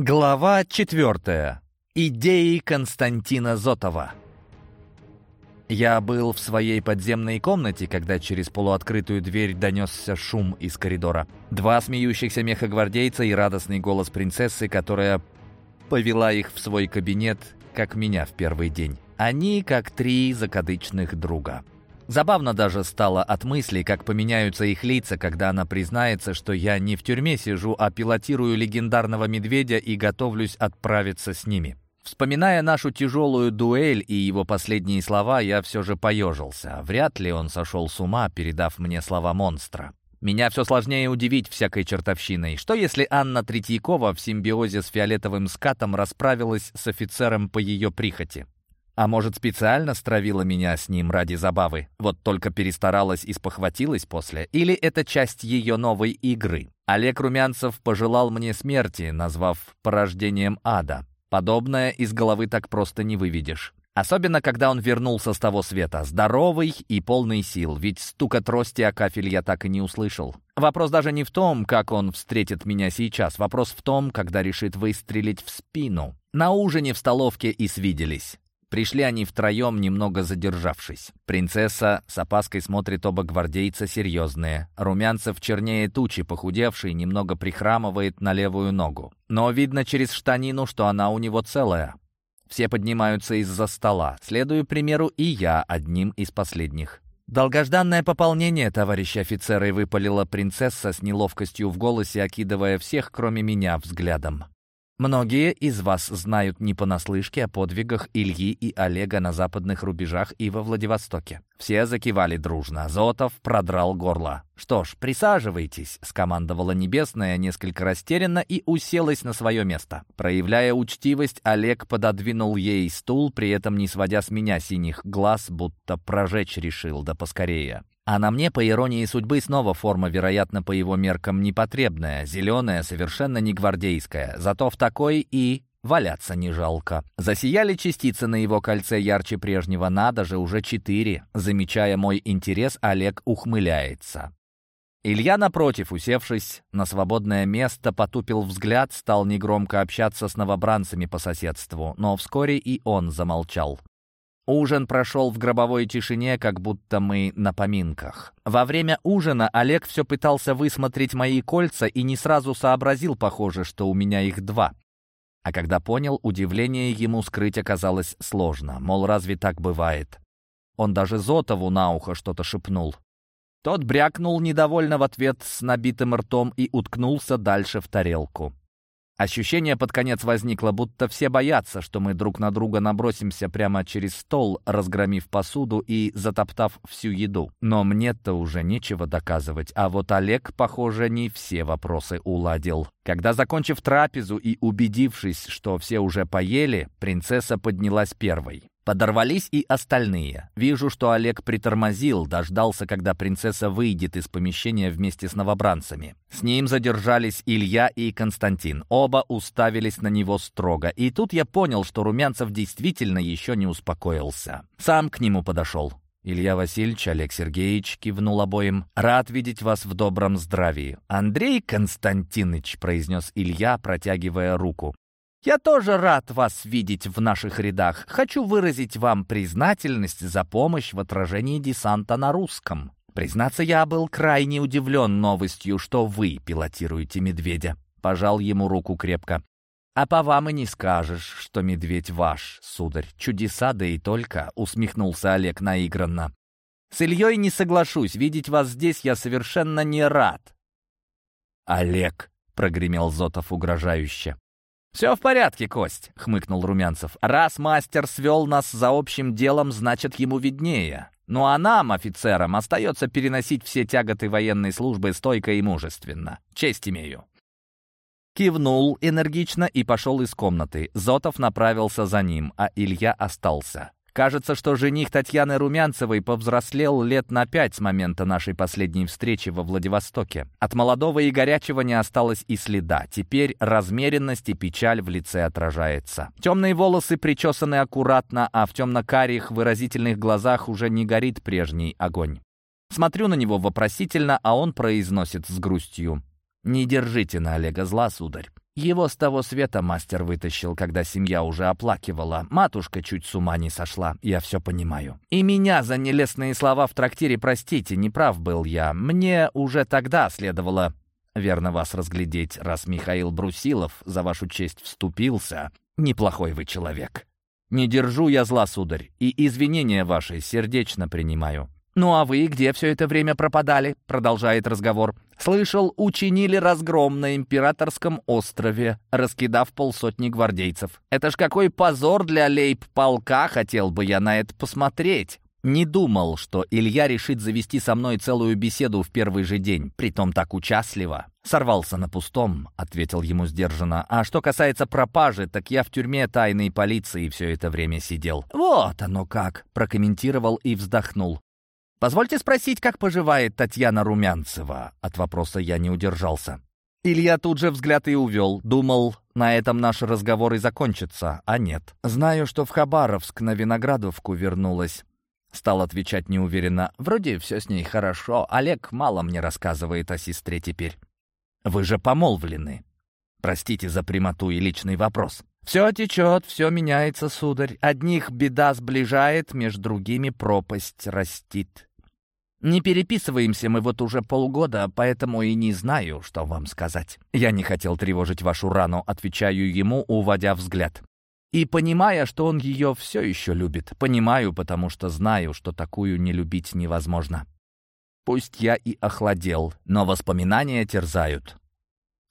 Глава четвертая. Идеи Константина Зотова. Я был в своей подземной комнате, когда через полуоткрытую дверь донесся шум из коридора. Два смеющихся мехогвардейца и радостный голос принцессы, которая повела их в свой кабинет, как меня в первый день. Они как три закадычных друга. Забавно даже стало от мысли, как поменяются их лица, когда она признается, что я не в тюрьме сижу, а пилотирую легендарного медведя и готовлюсь отправиться с ними. Вспоминая нашу тяжелую дуэль и его последние слова, я все же поежился. Вряд ли он сошел с ума, передав мне слова монстра. Меня все сложнее удивить всякой чертовщиной. Что если Анна Третьякова в симбиозе с фиолетовым скатом расправилась с офицером по ее прихоти? А может, специально стравила меня с ним ради забавы? Вот только перестаралась и спохватилась после? Или это часть ее новой игры? Олег Румянцев пожелал мне смерти, назвав порождением ада. Подобное из головы так просто не выведешь. Особенно, когда он вернулся с того света, здоровый и полный сил, ведь стука трости о кафель я так и не услышал. Вопрос даже не в том, как он встретит меня сейчас, вопрос в том, когда решит выстрелить в спину. На ужине в столовке и свиделись. Пришли они втроем, немного задержавшись. Принцесса с опаской смотрит оба гвардейца серьезные. Румянцев чернее тучи, похудевший, немного прихрамывает на левую ногу. Но видно через штанину, что она у него целая. Все поднимаются из-за стола. Следую примеру и я одним из последних. «Долгожданное пополнение, товарищи офицеры», — выпалила принцесса с неловкостью в голосе, окидывая всех, кроме меня, взглядом. Многие из вас знают не понаслышке о подвигах Ильи и Олега на западных рубежах и во Владивостоке. Все закивали дружно. Зотов продрал горло. «Что ж, присаживайтесь», — скомандовала Небесная несколько растерянно и уселась на свое место. Проявляя учтивость, Олег пододвинул ей стул, при этом не сводя с меня синих глаз, будто прожечь решил, да поскорее. А на мне, по иронии судьбы, снова форма, вероятно, по его меркам непотребная, зеленая, совершенно не гвардейская. Зато в такой и валяться не жалко. Засияли частицы на его кольце ярче прежнего, надо же, уже четыре. Замечая мой интерес, Олег ухмыляется. Илья, напротив, усевшись на свободное место, потупил взгляд, стал негромко общаться с новобранцами по соседству, но вскоре и он замолчал. Ужин прошел в гробовой тишине, как будто мы на поминках. Во время ужина Олег все пытался высмотреть мои кольца и не сразу сообразил, похоже, что у меня их два. А когда понял, удивление ему скрыть оказалось сложно. Мол, разве так бывает? Он даже Зотову на ухо что-то шепнул. Тот брякнул недовольно в ответ с набитым ртом и уткнулся дальше в тарелку. Ощущение под конец возникло, будто все боятся, что мы друг на друга набросимся прямо через стол, разгромив посуду и затоптав всю еду. Но мне-то уже нечего доказывать, а вот Олег, похоже, не все вопросы уладил. Когда, закончив трапезу и убедившись, что все уже поели, принцесса поднялась первой. Подорвались и остальные. Вижу, что Олег притормозил, дождался, когда принцесса выйдет из помещения вместе с новобранцами. С ним задержались Илья и Константин. Оба уставились на него строго. И тут я понял, что Румянцев действительно еще не успокоился. Сам к нему подошел. Илья Васильевич, Олег Сергеевич кивнул обоим. «Рад видеть вас в добром здравии». «Андрей Константинович», — произнес Илья, протягивая руку. Я тоже рад вас видеть в наших рядах. Хочу выразить вам признательность за помощь в отражении десанта на русском. Признаться, я был крайне удивлен новостью, что вы пилотируете медведя. Пожал ему руку крепко. А по вам и не скажешь, что медведь ваш, сударь. Чудеса, да и только, усмехнулся Олег наигранно. С Ильей не соглашусь, видеть вас здесь я совершенно не рад. Олег, прогремел Зотов угрожающе. «Все в порядке, Кость», — хмыкнул Румянцев. «Раз мастер свел нас за общим делом, значит, ему виднее. Ну а нам, офицерам, остается переносить все тяготы военной службы стойко и мужественно. Честь имею». Кивнул энергично и пошел из комнаты. Зотов направился за ним, а Илья остался. Кажется, что жених Татьяны Румянцевой повзрослел лет на пять с момента нашей последней встречи во Владивостоке. От молодого и горячего не осталось и следа. Теперь размеренность и печаль в лице отражается. Темные волосы причесаны аккуратно, а в темно-карих выразительных глазах уже не горит прежний огонь. Смотрю на него вопросительно, а он произносит с грустью. «Не держите на Олега зла, сударь. Его с того света мастер вытащил, когда семья уже оплакивала. Матушка чуть с ума не сошла, я все понимаю. И меня за нелестные слова в трактире простите, неправ был я. Мне уже тогда следовало верно вас разглядеть, раз Михаил Брусилов за вашу честь вступился. Неплохой вы человек. Не держу я зла, сударь, и извинения ваши сердечно принимаю. «Ну а вы где все это время пропадали?» — продолжает разговор. «Слышал, учинили разгром на Императорском острове, раскидав полсотни гвардейцев. Это ж какой позор для лейб-полка, хотел бы я на это посмотреть». Не думал, что Илья решит завести со мной целую беседу в первый же день, притом так участливо. «Сорвался на пустом», — ответил ему сдержанно. «А что касается пропажи, так я в тюрьме тайной полиции все это время сидел». «Вот оно как», — прокомментировал и вздохнул. «Позвольте спросить, как поживает Татьяна Румянцева?» От вопроса я не удержался. Илья тут же взгляд и увел. Думал, на этом наш разговор и закончится, а нет. «Знаю, что в Хабаровск на Виноградовку вернулась». Стал отвечать неуверенно. «Вроде все с ней хорошо. Олег мало мне рассказывает о сестре теперь». «Вы же помолвлены». Простите за прямоту и личный вопрос. «Все течет, все меняется, сударь. Одних беда сближает, между другими пропасть растит». Не переписываемся мы вот уже полгода, поэтому и не знаю, что вам сказать. Я не хотел тревожить вашу рану, отвечаю ему, уводя взгляд. И понимая, что он ее все еще любит. Понимаю, потому что знаю, что такую не любить невозможно. Пусть я и охладел, но воспоминания терзают.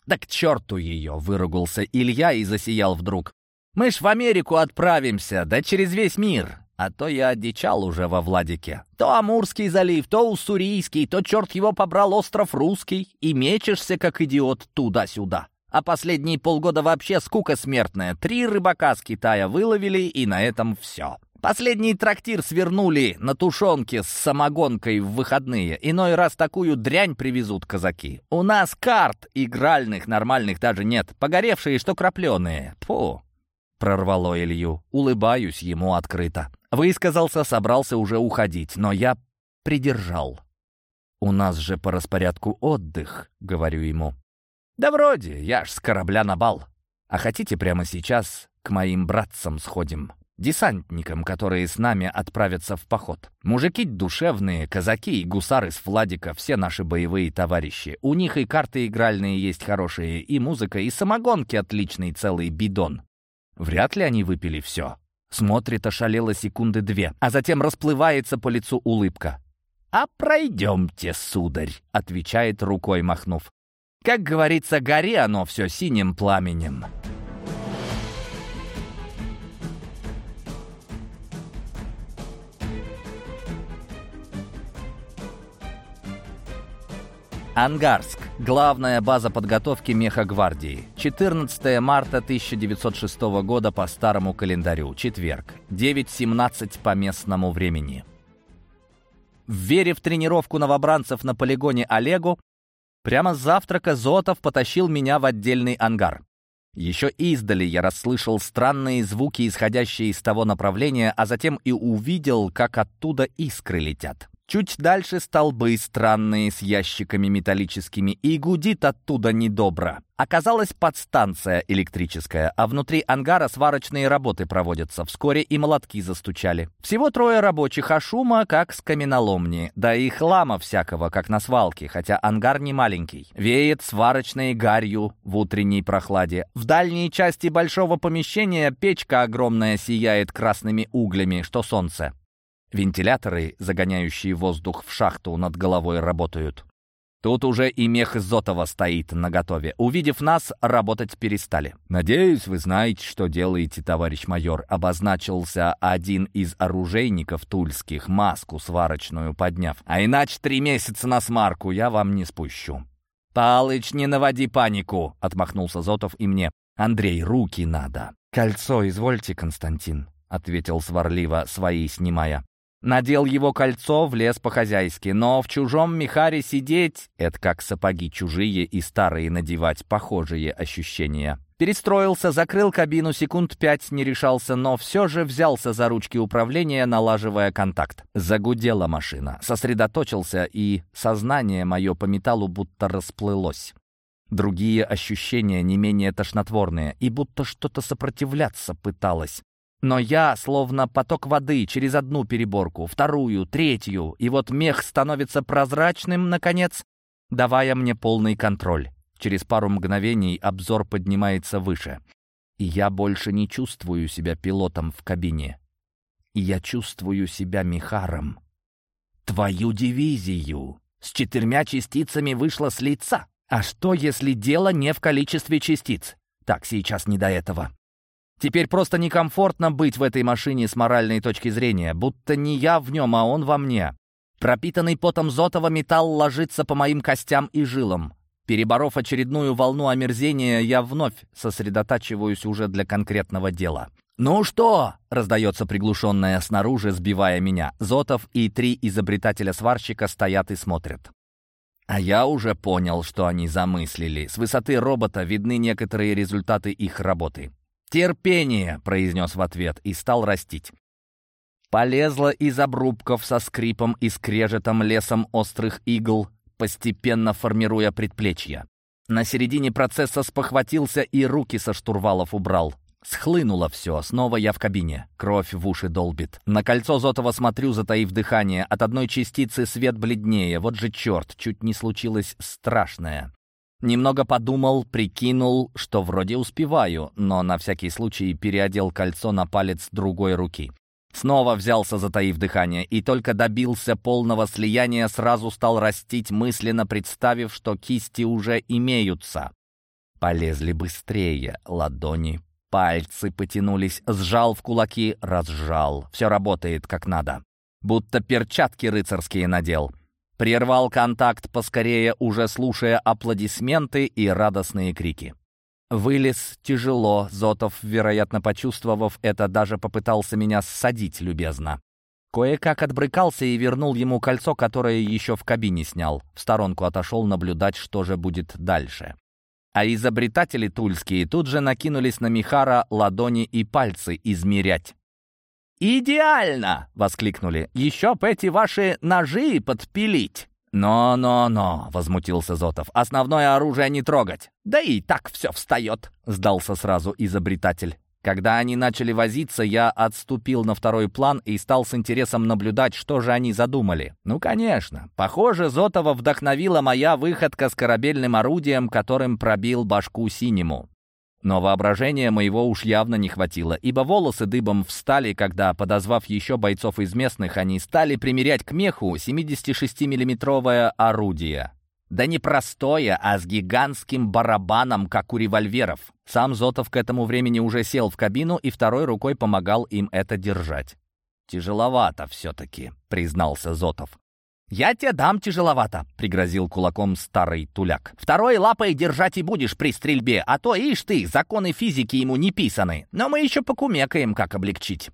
«Да к черту ее!» — выругался Илья и засиял вдруг. «Мы ж в Америку отправимся, да через весь мир. А то я одичал уже во Владике. То Амурский залив, то Уссурийский, то черт его побрал остров Русский. И мечешься, как идиот, туда-сюда. А последние полгода вообще скука смертная. Три рыбака с Китая выловили, и на этом все. Последний трактир свернули на тушенке с самогонкой в выходные. Иной раз такую дрянь привезут казаки. У нас карт игральных нормальных даже нет. Погоревшие, что крапленые. Фу. Прорвало Илью. Улыбаюсь ему открыто. Высказался, собрался уже уходить, но я придержал. «У нас же по распорядку отдых», — говорю ему. «Да вроде, я ж с корабля на бал. А хотите прямо сейчас к моим братцам сходим?» Десантникам, которые с нами отправятся в поход. Мужики душевные, казаки и гусары с Владика, все наши боевые товарищи. У них и карты игральные есть хорошие, и музыка, и самогонки отличный целый бидон. Вряд ли они выпили все. Смотрит ошалело секунды две, а затем расплывается по лицу улыбка. «А пройдемте, сударь», — отвечает рукой махнув. «Как говорится, гори оно все синим пламенем». Ангарск. Главная база подготовки мехагвардии. 14 марта 1906 года по старому календарю. Четверг. 9.17 по местному времени. Верив в тренировку новобранцев на полигоне Олегу, прямо с завтрака Зотов потащил меня в отдельный ангар. Еще издали я расслышал странные звуки, исходящие из того направления, а затем и увидел, как оттуда искры летят. Чуть дальше столбы странные с ящиками металлическими, и гудит оттуда недобро. Оказалась подстанция электрическая, а внутри ангара сварочные работы проводятся. Вскоре и молотки застучали. Всего трое рабочих, а шума, как с каменоломни. Да и хлама всякого, как на свалке, хотя ангар не маленький. Веет сварочной гарью в утренней прохладе. В дальней части большого помещения печка огромная сияет красными углями, что солнце. Вентиляторы, загоняющие воздух в шахту, над головой работают. Тут уже и мех Зотова стоит наготове. Увидев нас, работать перестали. «Надеюсь, вы знаете, что делаете, товарищ майор», — обозначился один из оружейников тульских, маску сварочную подняв. «А иначе три месяца на смарку я вам не спущу». «Палыч, не наводи панику!» — отмахнулся Зотов и мне. «Андрей, руки надо». «Кольцо извольте, Константин», — ответил сварливо, свои снимая. Надел его кольцо, влез по-хозяйски, но в чужом мехаре сидеть — это как сапоги чужие и старые надевать, похожие ощущения. Перестроился, закрыл кабину, секунд пять не решался, но все же взялся за ручки управления, налаживая контакт. Загудела машина. Сосредоточился, и сознание мое по металлу будто расплылось. Другие ощущения не менее тошнотворные, и будто что-то сопротивляться пыталось. Но я, словно поток воды, через одну переборку, вторую, третью, и вот мех становится прозрачным, наконец, давая мне полный контроль. Через пару мгновений обзор поднимается выше. И я больше не чувствую себя пилотом в кабине. И я чувствую себя Михаром. Твою дивизию! С четырьмя частицами вышло с лица. А что, если дело не в количестве частиц? Так, сейчас не до этого. Теперь просто некомфортно быть в этой машине с моральной точки зрения, будто не я в нем, а он во мне. Пропитанный потом Зотова металл ложится по моим костям и жилам. Переборов очередную волну омерзения, я вновь сосредотачиваюсь уже для конкретного дела. «Ну что?» — раздается приглушенное снаружи, сбивая меня. Зотов и три изобретателя-сварщика стоят и смотрят. А я уже понял, что они замыслили. С высоты робота видны некоторые результаты их работы. «Терпение!» — произнес в ответ и стал растить. Полезла из обрубков со скрипом и скрежетом лесом острых игл, постепенно формируя предплечья. На середине процесса спохватился и руки со штурвалов убрал. Схлынуло все, снова я в кабине. Кровь в уши долбит. На кольцо Зотова смотрю, затаив дыхание. От одной частицы свет бледнее. Вот же черт, чуть не случилось страшное. Немного подумал, прикинул, что вроде успеваю, но на всякий случай переодел кольцо на палец другой руки. Снова взялся, затаив дыхание, и только добился полного слияния, сразу стал растить, мысленно представив, что кисти уже имеются. Полезли быстрее, ладони, пальцы потянулись, сжал в кулаки, разжал. Все работает как надо. Будто перчатки рыцарские надел. Прервал контакт поскорее, уже слушая аплодисменты и радостные крики. Вылез тяжело, Зотов, вероятно, почувствовав это, даже попытался меня ссадить любезно. Кое-как отбрыкался и вернул ему кольцо, которое еще в кабине снял. В сторонку отошел наблюдать, что же будет дальше. А изобретатели тульские тут же накинулись на Михара ладони и пальцы измерять. «Идеально!» — воскликнули. «Еще б эти ваши ножи подпилить!» «Но-но-но!» — возмутился Зотов. «Основное оружие не трогать!» «Да и так все встает!» — сдался сразу изобретатель. Когда они начали возиться, я отступил на второй план и стал с интересом наблюдать, что же они задумали. Ну, конечно. Похоже, Зотова вдохновила моя выходка с корабельным орудием, которым пробил башку синему. Но воображения моего уж явно не хватило, ибо волосы дыбом встали, когда, подозвав еще бойцов из местных, они стали примерять к меху 76-миллиметровое орудие. Да не простое, а с гигантским барабаном, как у револьверов. Сам Зотов к этому времени уже сел в кабину и второй рукой помогал им это держать. «Тяжеловато все-таки», — признался Зотов. «Я тебе дам тяжеловато», — пригрозил кулаком старый туляк. «Второй лапой держать и будешь при стрельбе, а то, ишь ты, законы физики ему не писаны. Но мы еще покумекаем, как облегчить».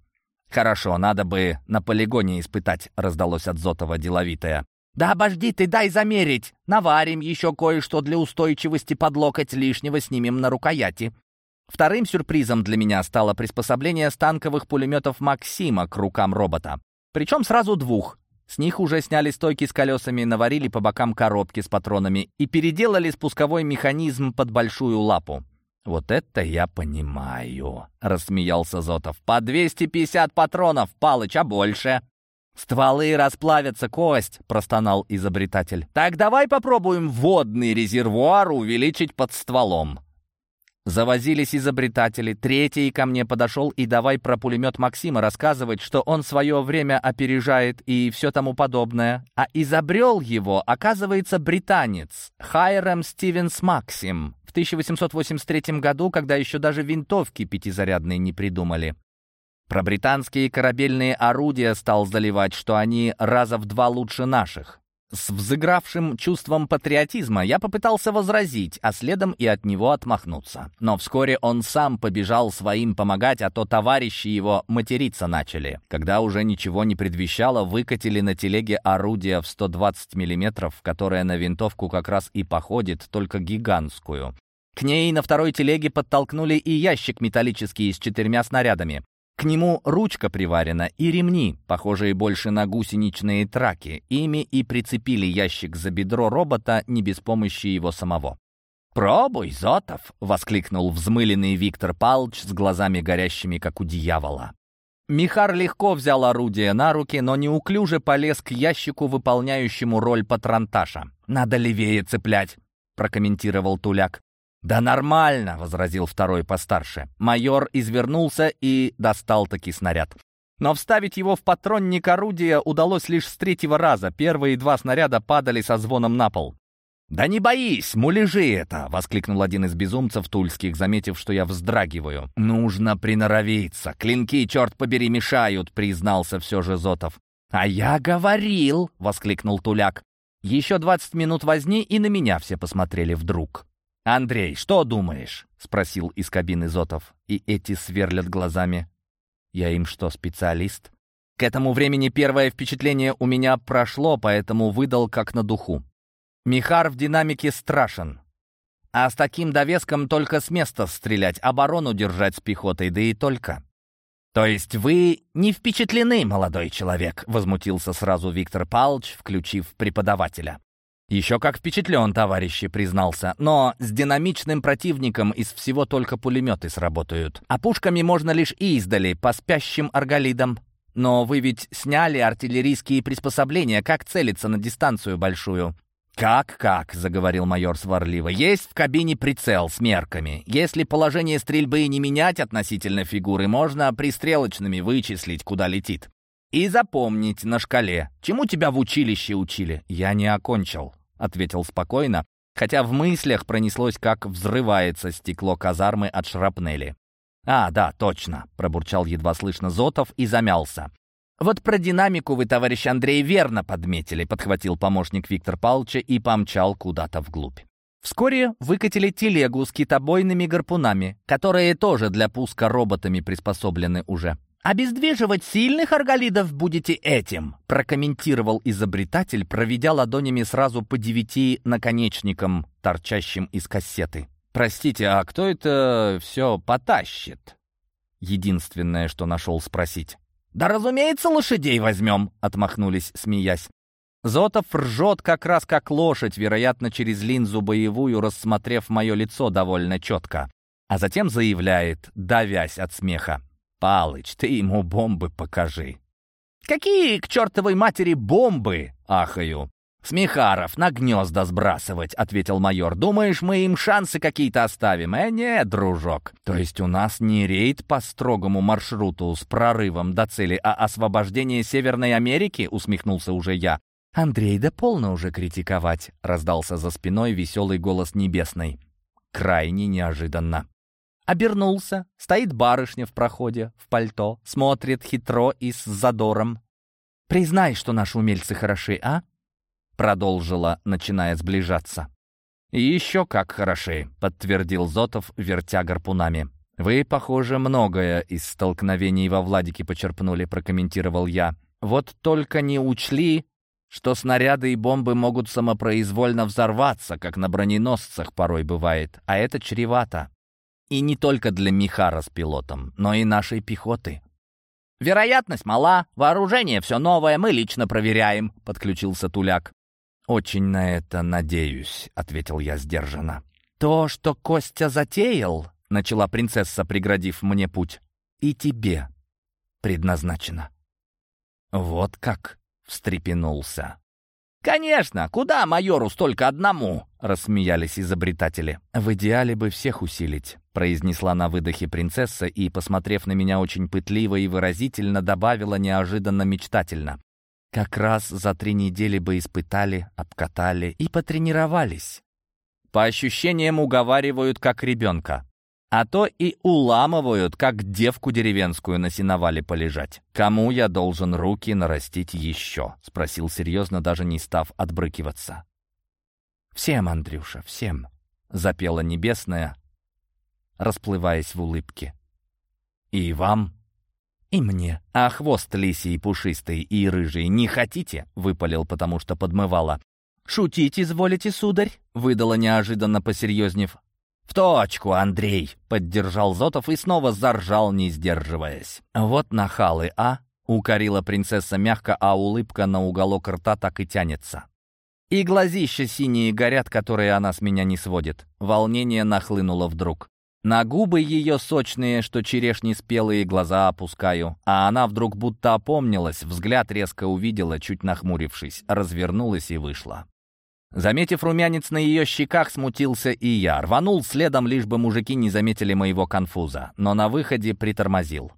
«Хорошо, надо бы на полигоне испытать», — раздалось от Зотова деловитое. «Да обожди ты, дай замерить! Наварим еще кое-что для устойчивости под локоть, лишнего снимем на рукояти». Вторым сюрпризом для меня стало приспособление станковых пулеметов «Максима» к рукам робота. Причем сразу двух. С них уже сняли стойки с колесами, наварили по бокам коробки с патронами и переделали спусковой механизм под большую лапу. «Вот это я понимаю», — рассмеялся Зотов. «По 250 патронов, Палыч, а больше?» «Стволы расплавятся, кость!» — простонал изобретатель. «Так давай попробуем водный резервуар увеличить под стволом. Завозились изобретатели. Третий ко мне подошел и давай про пулемет Максима рассказывать, что он свое время опережает и все тому подобное. А изобрел его, оказывается, британец Хайрем Стивенс Максим в 1883 году, когда еще даже винтовки пятизарядные не придумали. Про британские корабельные орудия стал заливать, что они раза в два лучше наших. С взыгравшим чувством патриотизма я попытался возразить, а следом и от него отмахнуться. Но вскоре он сам побежал своим помогать, а то товарищи его материться начали. Когда уже ничего не предвещало, выкатили на телеге орудие в 120 мм, которое на винтовку как раз и походит, только гигантскую. К ней на второй телеге подтолкнули и ящик металлический с четырьмя снарядами. К нему ручка приварена и ремни, похожие больше на гусеничные траки. Ими и прицепили ящик за бедро робота не без помощи его самого. «Пробуй, Зотов!» — воскликнул взмыленный Виктор Палч с глазами горящими, как у дьявола. Михар легко взял орудие на руки, но неуклюже полез к ящику, выполняющему роль патронташа. «Надо левее цеплять», — прокомментировал Туляк. «Да нормально», — возразил второй постарше. Майор извернулся и достал таки снаряд. Но вставить его в патронник орудия удалось лишь с третьего раза. Первые два снаряда падали со звоном на пол. «Да не боись, муляжи это!» — воскликнул один из безумцев тульских, заметив, что я вздрагиваю. «Нужно приноровиться. Клинки, черт побери, мешают», — признался все же Зотов. «А я говорил!» — воскликнул Туляк. Еще двадцать минут возни, и на меня все посмотрели вдруг. «Андрей, что думаешь?» — спросил из кабины Зотов. И эти сверлят глазами. «Я им что, специалист?» К этому времени первое впечатление у меня прошло, поэтому выдал как на духу. Михар в динамике страшен. А с таким довеском только с места стрелять, оборону держать с пехотой, да и только. «То есть вы не впечатлены, молодой человек?» — возмутился сразу Виктор Палч, включив преподавателя. «Еще как впечатлен, товарищи», — признался. «Но с динамичным противником из всего только пулеметы сработают. А пушками можно лишь издали, по спящим арголидам. Но вы ведь сняли артиллерийские приспособления, как целиться на дистанцию большую?» «Как-как?» — заговорил майор сварливо. «Есть в кабине прицел с мерками. Если положение стрельбы не менять относительно фигуры, можно пристрелочными вычислить, куда летит. И запомнить на шкале. Чему тебя в училище учили?» «Я не окончил», — ответил спокойно, хотя в мыслях пронеслось, как взрывается стекло казармы от шрапнели. «А, да, точно», — пробурчал едва слышно Зотов и замялся. «Вот про динамику вы, товарищ Андрей, верно подметили», подхватил помощник Виктор Павловича и помчал куда-то вглубь. Вскоре выкатили телегу с китобойными гарпунами, которые тоже для пуска роботами приспособлены уже. «Обездвиживать сильных арголидов будете этим», прокомментировал изобретатель, проведя ладонями сразу по девяти наконечникам, торчащим из кассеты. «Простите, а кто это все потащит?» Единственное, что нашел спросить. «Да, разумеется, лошадей возьмем», — отмахнулись, смеясь. Зотов ржет как раз как лошадь, вероятно, через линзу боевую, рассмотрев мое лицо довольно четко. А затем заявляет, давясь от смеха. «Палыч, ты ему бомбы покажи». «Какие к чертовой матери бомбы?» — ахаю. «Смехаров на гнезда сбрасывать», — ответил майор. «Думаешь, мы им шансы какие-то оставим?» «Э, нет, дружок. То есть у нас не рейд по строгому маршруту с прорывом до цели, а освобождение Северной Америки?» — усмехнулся уже я. «Андрей, да полно уже критиковать», — раздался за спиной веселый голос небесный. Крайне неожиданно. Обернулся, стоит барышня в проходе, в пальто, смотрит хитро и с задором. «Признай, что наши умельцы хороши, а?» продолжила, начиная сближаться. «Еще как хороши», — подтвердил Зотов, вертя гарпунами. «Вы, похоже, многое из столкновений во Владике почерпнули», — прокомментировал я. «Вот только не учли, что снаряды и бомбы могут самопроизвольно взорваться, как на броненосцах порой бывает, а это чревато. И не только для Михара с пилотом, но и нашей пехоты». «Вероятность мала, вооружение все новое, мы лично проверяем», — подключился Туляк. «Очень на это надеюсь», — ответил я сдержанно. «То, что Костя затеял», — начала принцесса, преградив мне путь, — «и тебе предназначено». «Вот как?» — встрепенулся. «Конечно! Куда майору столько одному?» — рассмеялись изобретатели. «В идеале бы всех усилить», — произнесла на выдохе принцесса и, посмотрев на меня очень пытливо и выразительно, добавила неожиданно мечтательно. Как раз за три недели бы испытали, обкатали и потренировались. По ощущениям уговаривают, как ребенка. А то и уламывают, как девку деревенскую на сеновале полежать. «Кому я должен руки нарастить еще?» — спросил серьезно, даже не став отбрыкиваться. «Всем, Андрюша, всем», — запела небесная, расплываясь в улыбке. «И вам?» «И мне. А хвост лисий, пушистый и рыжий не хотите?» — выпалил, потому что подмывала. «Шутить изволите, сударь?» — выдала неожиданно посерьезнев. «В точку, Андрей!» — поддержал Зотов и снова заржал, не сдерживаясь. «Вот нахалы, а?» — укорила принцесса мягко, а улыбка на уголок рта так и тянется. И глазища синие горят, которые она с меня не сводит. Волнение нахлынуло вдруг. На губы ее сочные, что черешни спелые, глаза опускаю. А она вдруг будто опомнилась, взгляд резко увидела, чуть нахмурившись, развернулась и вышла. Заметив румянец на ее щеках, смутился и я. Рванул следом, лишь бы мужики не заметили моего конфуза. Но на выходе притормозил.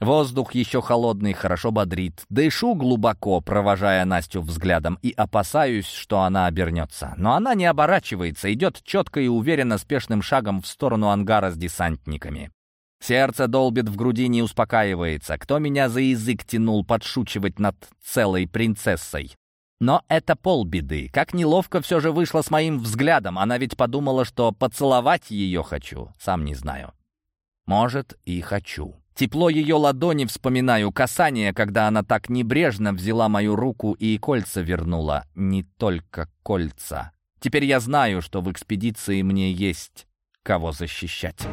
Воздух еще холодный, хорошо бодрит. Дышу глубоко, провожая Настю взглядом, и опасаюсь, что она обернется. Но она не оборачивается, идет четко и уверенно спешным шагом в сторону ангара с десантниками. Сердце долбит в груди, не успокаивается. Кто меня за язык тянул подшучивать над целой принцессой? Но это полбеды. Как неловко все же вышло с моим взглядом. Она ведь подумала, что поцеловать ее хочу. Сам не знаю. Может, и хочу. Тепло ее ладони вспоминаю, касание, когда она так небрежно взяла мою руку и кольца вернула. Не только кольца. Теперь я знаю, что в экспедиции мне есть кого защищать.